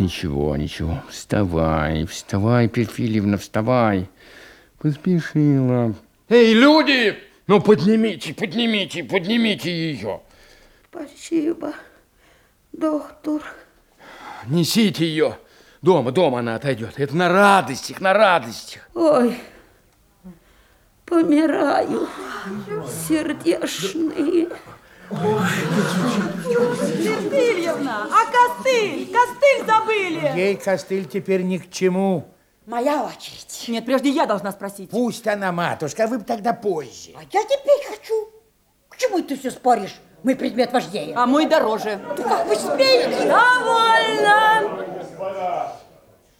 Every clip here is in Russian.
ничего, ничего. Вставай, вставай, Перфильевна, вставай. Поспешила. Эй, люди! Ну, поднимите, поднимите, поднимите ее. Спасибо, доктор. Несите ее. Дома, дома она отойдет. Это на радостях, на радостях. Ой, помираю, сердечные. Васильевна, а костыль? Костыль забыли! Ей костыль теперь ни к чему. Моя очередь. Нет, прежде я должна спросить. Пусть она, матушка, вы бы тогда позже. А я теперь хочу. К чему ты все споришь? Мы предмет вождения. А мой дороже. Да как вы смеете? Довольно!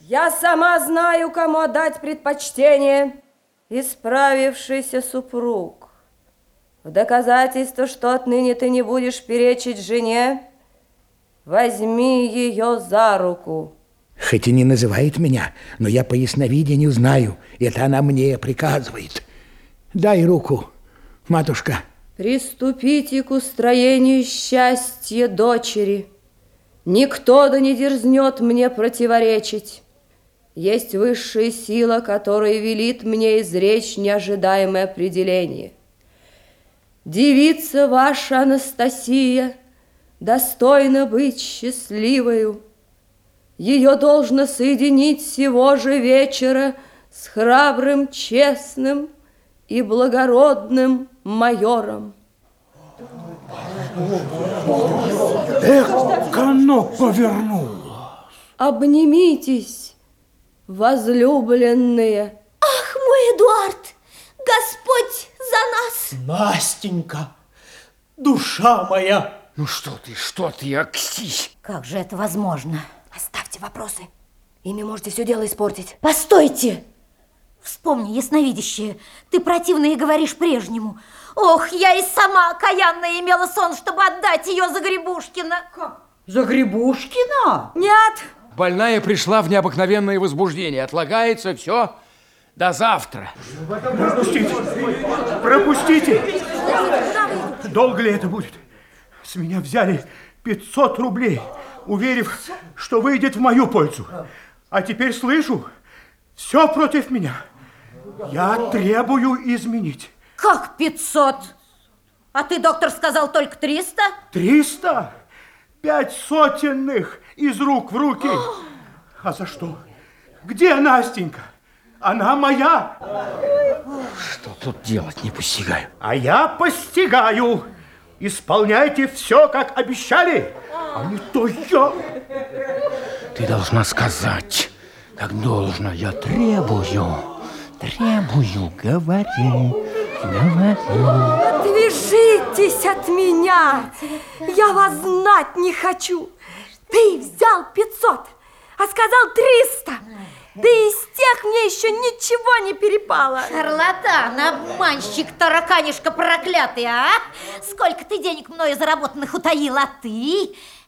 Я сама знаю, кому отдать предпочтение. Исправившийся супруг. В доказательство, что отныне ты не будешь перечить жене, возьми ее за руку. Хоть и не называет меня, но я по ясновидению знаю, это она мне приказывает. Дай руку, матушка. Приступите к устроению счастья дочери. Никто да не дерзнет мне противоречить. Есть высшая сила, которая велит мне изречь неожидаемое определение. Девица ваша Анастасия достойна быть счастливою. Ее должно соединить сего же вечера с храбрым, честным и благородным майором. Эх, оно повернуло. Обнимитесь, возлюбленные. Ах, мой Эдуард, Господь! Настенька, душа моя! Ну что ты, что ты, Аксись? Как же это возможно? Оставьте вопросы. Ими можете все дело испортить. Постойте! Вспомни, ясновидящее, ты противно и говоришь прежнему. Ох, я и сама окаянно имела сон, чтобы отдать ее за Грибушкина. За Грибушкина? Нет, Больная пришла в необыкновенное возбуждение. Отлагается все до завтра. Пропустите! Пропустите! Долго ли это будет? С меня взяли 500 рублей, уверив, что выйдет в мою пользу. А теперь слышу, все против меня. Я требую изменить. Как 500? А ты, доктор, сказал только 300? 300? Пять сотенных из рук в руки. А за что? Где Настенька? Она моя. Что тут делать, не постигаю. А я постигаю. Исполняйте все, как обещали. А не то я... Ты должна сказать, как должно. Я требую, требую, говори, говори. отвяжитесь от меня. Я вас знать не хочу. Ты взял 500, а сказал 300. Да из тех мне еще ничего не перепало. Шарлатан, обманщик, тараканишка проклятый, а? Сколько ты денег мною заработанных утаил, а ты?